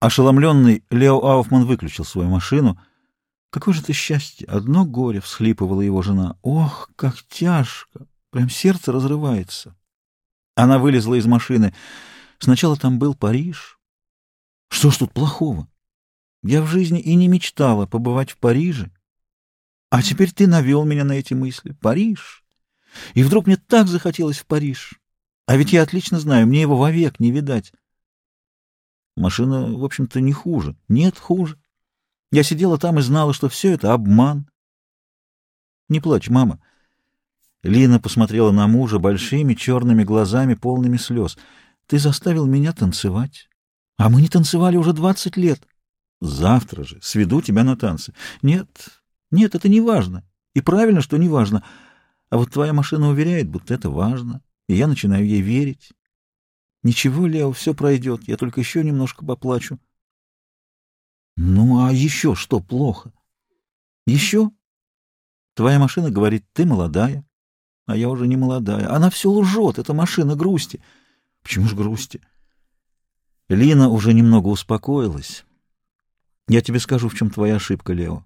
Ошеломленный, Лео Ауфман выключил свою машину. «Какое же это счастье! Одно горе!» — всхлипывала его жена. «Ох, как тяжко! Прям сердце разрывается!» Она вылезла из машины. Сначала там был Париж. Что ж тут плохого? Я в жизни и не мечтала побывать в Париже. А теперь ты навел меня на эти мысли. Париж! И вдруг мне так захотелось в Париж. А ведь я отлично знаю, мне его вовек не видать. Машина, в общем-то, не хуже. Нет, хуже. Я сидела там и знала, что все это обман. Не плачь, мама. Лина посмотрела на мужа большими черными глазами, полными слез. Ты заставил меня танцевать. А мы не танцевали уже двадцать лет. Завтра же сведу тебя на танцы. Нет, нет, это не важно. И правильно, что не важно. А вот твоя машина уверяет, будто это важно. И я начинаю ей верить. Ничего, Лео, все пройдет. Я только еще немножко поплачу. Ну, а еще что плохо? Еще? Твоя машина говорит, ты молодая. А я уже не молодая. Она все лжет. Это машина грусти. Почему ж грусти? Лина уже немного успокоилась. Я тебе скажу, в чем твоя ошибка, Лео.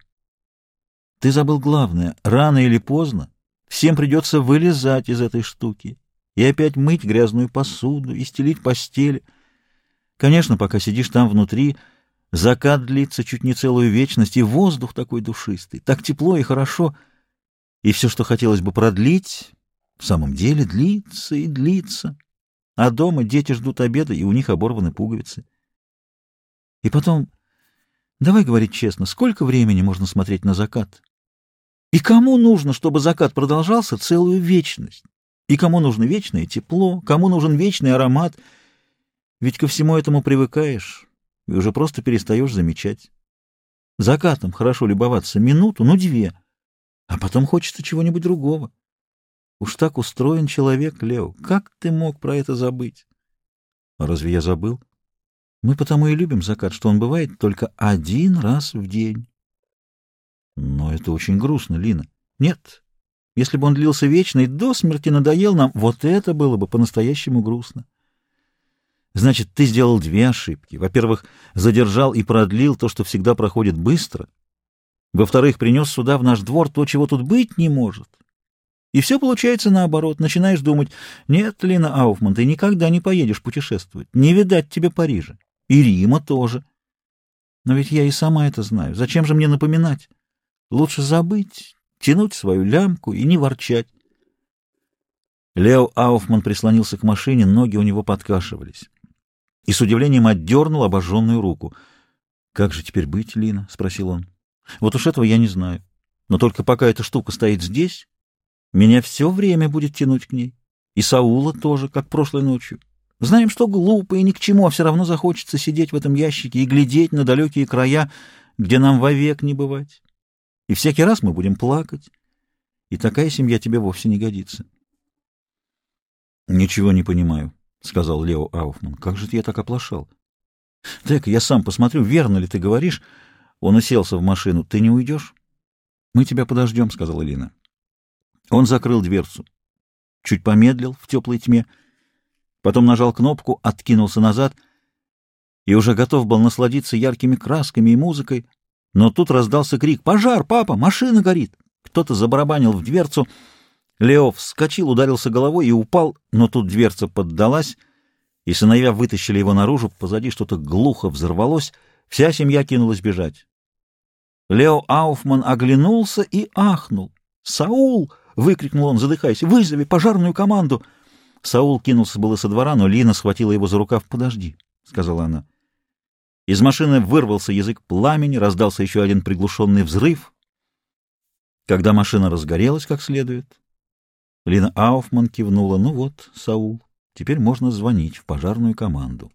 Ты забыл главное. Рано или поздно всем придется вылезать из этой штуки и опять мыть грязную посуду и стелить постель. Конечно, пока сидишь там внутри, закат длится чуть не целую вечность, и воздух такой душистый, так тепло и хорошо, и все, что хотелось бы продлить, в самом деле длится и длится. А дома дети ждут обеда, и у них оборваны пуговицы. И потом, давай говорить честно, сколько времени можно смотреть на закат? И кому нужно, чтобы закат продолжался целую вечность? И кому нужно вечное тепло, кому нужен вечный аромат? Ведь ко всему этому привыкаешь и уже просто перестаешь замечать. Закатом хорошо любоваться минуту, ну две, а потом хочется чего-нибудь другого. Уж так устроен человек, Лео. Как ты мог про это забыть? А разве я забыл? Мы потому и любим закат, что он бывает только один раз в день. Но это очень грустно, Лина. Нет, если бы он длился вечно и до смерти надоел нам, вот это было бы по-настоящему грустно. Значит, ты сделал две ошибки. Во-первых, задержал и продлил то, что всегда проходит быстро. Во-вторых, принес сюда в наш двор то, чего тут быть не может. И все получается наоборот. Начинаешь думать, нет, Лина Ауфман, ты никогда не поедешь путешествовать. Не видать тебе Парижа. И Рима тоже. Но ведь я и сама это знаю. Зачем же мне напоминать? Лучше забыть, тянуть свою лямку и не ворчать. Лео Ауфман прислонился к машине, ноги у него подкашивались. И с удивлением отдернул обожженную руку. — Как же теперь быть, Лина? — спросил он. — Вот уж этого я не знаю. Но только пока эта штука стоит здесь, меня все время будет тянуть к ней. И Саула тоже, как прошлой ночью. Знаем, что глупо и ни к чему, а все равно захочется сидеть в этом ящике и глядеть на далекие края, где нам вовек не бывать. И всякий раз мы будем плакать. И такая семья тебе вовсе не годится. — Ничего не понимаю, — сказал Лео Ауфман. — Как же я так оплошал? — Так, я сам посмотрю, верно ли ты говоришь. Он уселся в машину. — Ты не уйдешь? — Мы тебя подождем, — сказала Лина. Он закрыл дверцу. Чуть помедлил в теплой тьме. Потом нажал кнопку, откинулся назад и уже готов был насладиться яркими красками и музыкой, но тут раздался крик «Пожар, папа! Машина горит!» Кто-то забарабанил в дверцу. Лео вскочил, ударился головой и упал, но тут дверца поддалась, и сыновья вытащили его наружу, позади что-то глухо взорвалось, вся семья кинулась бежать. Лео Ауфман оглянулся и ахнул. «Саул!» — выкрикнул он, задыхаясь. «Вызови пожарную команду!» Саул кинулся было со двора, но Лина схватила его за рукав. «Подожди», — сказала она. Из машины вырвался язык пламени, раздался еще один приглушенный взрыв. Когда машина разгорелась как следует, Лина Ауфман кивнула. «Ну вот, Саул, теперь можно звонить в пожарную команду».